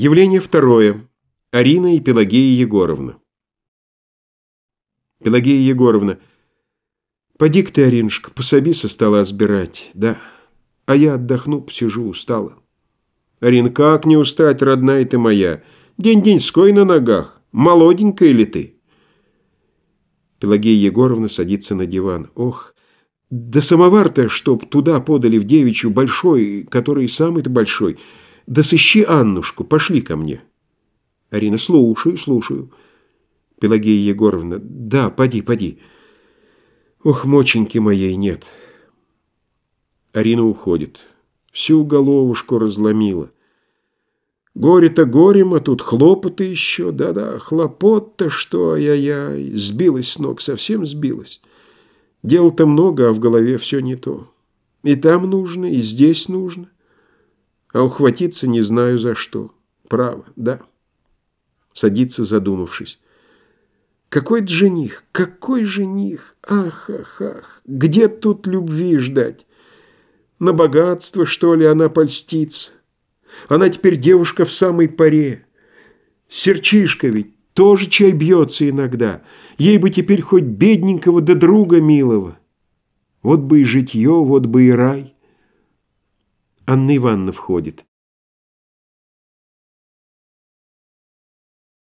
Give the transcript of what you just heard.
Явление второе. Арина и Пелагея Егоровна. Пелагея Егоровна. Поди-ка ты, Аринушка, пособи со стола сбирать. Да. А я отдохну, посижу, устала. Арин, как не устать, родная ты моя? День-деньской на ногах. Молоденькая ли ты? Пелагея Егоровна садится на диван. Ох, да самовар-то, чтоб туда подали в девичью большой, который самый-то большой. Да сыщи Аннушку, пошли ко мне. Арина, слушаю, слушаю. Пелагея Егоровна, да, поди, поди. Ох, моченьки моей нет. Арина уходит. Всю головушку разломила. Горе-то горем, а тут хлопоты еще. Да-да, хлопот-то что, ай-яй-яй. Сбилась с ног, совсем сбилась. Дел-то много, а в голове все не то. И там нужно, и здесь нужно. А ухватиться не знаю за что. Право, да. Садится, задумавшись. Какой жених? Какой жених? Ах, ах, ах. Где тут любви ждать? На богатство, что ли, она польстится? Она теперь девушка в самой паре. Серчишка ведь тоже чай бьется иногда. Ей бы теперь хоть бедненького да друга милого. Вот бы и житье, вот бы и рай. Анна Ивановна входит.